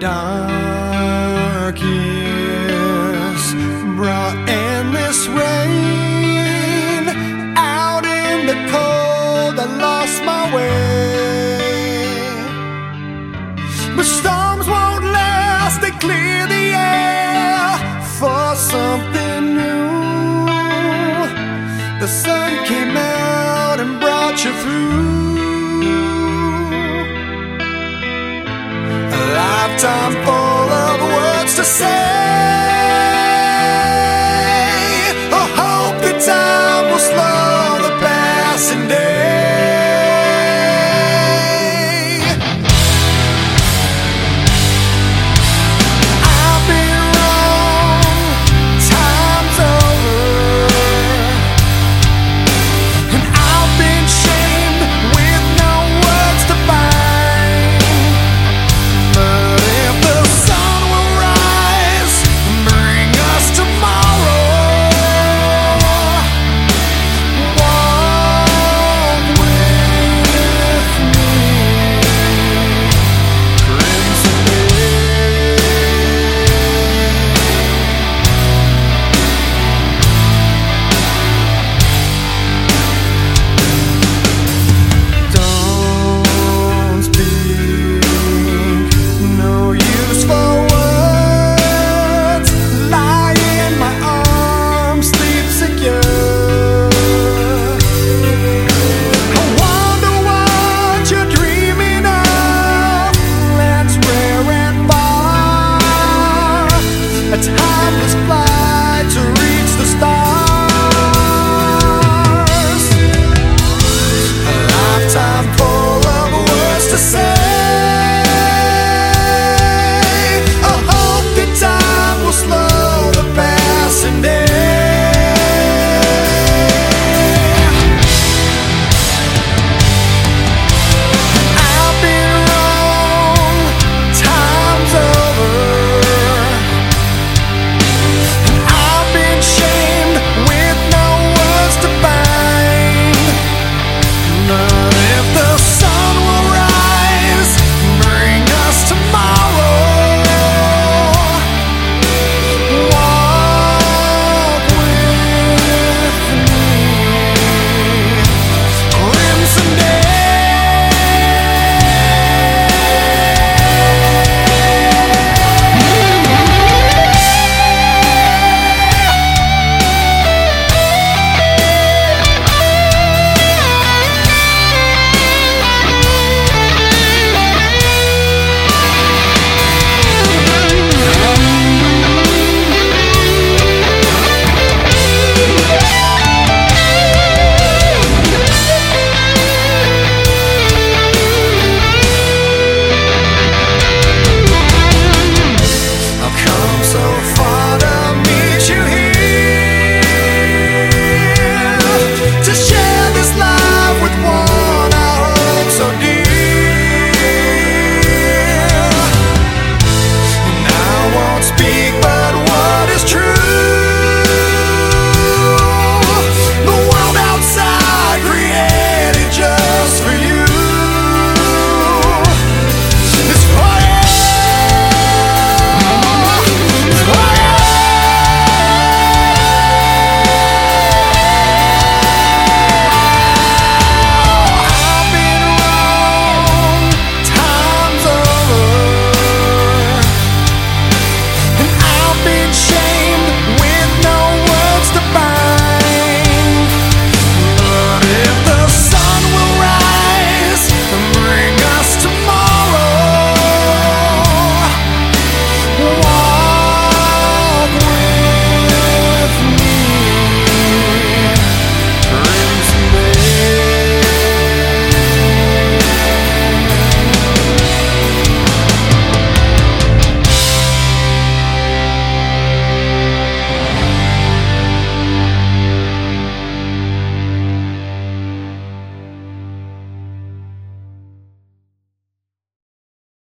dark years brought endless rain out in the cold. I lost my way, but storms won't last. They clear the air for something new. The sun A lifetime full of words to say. A time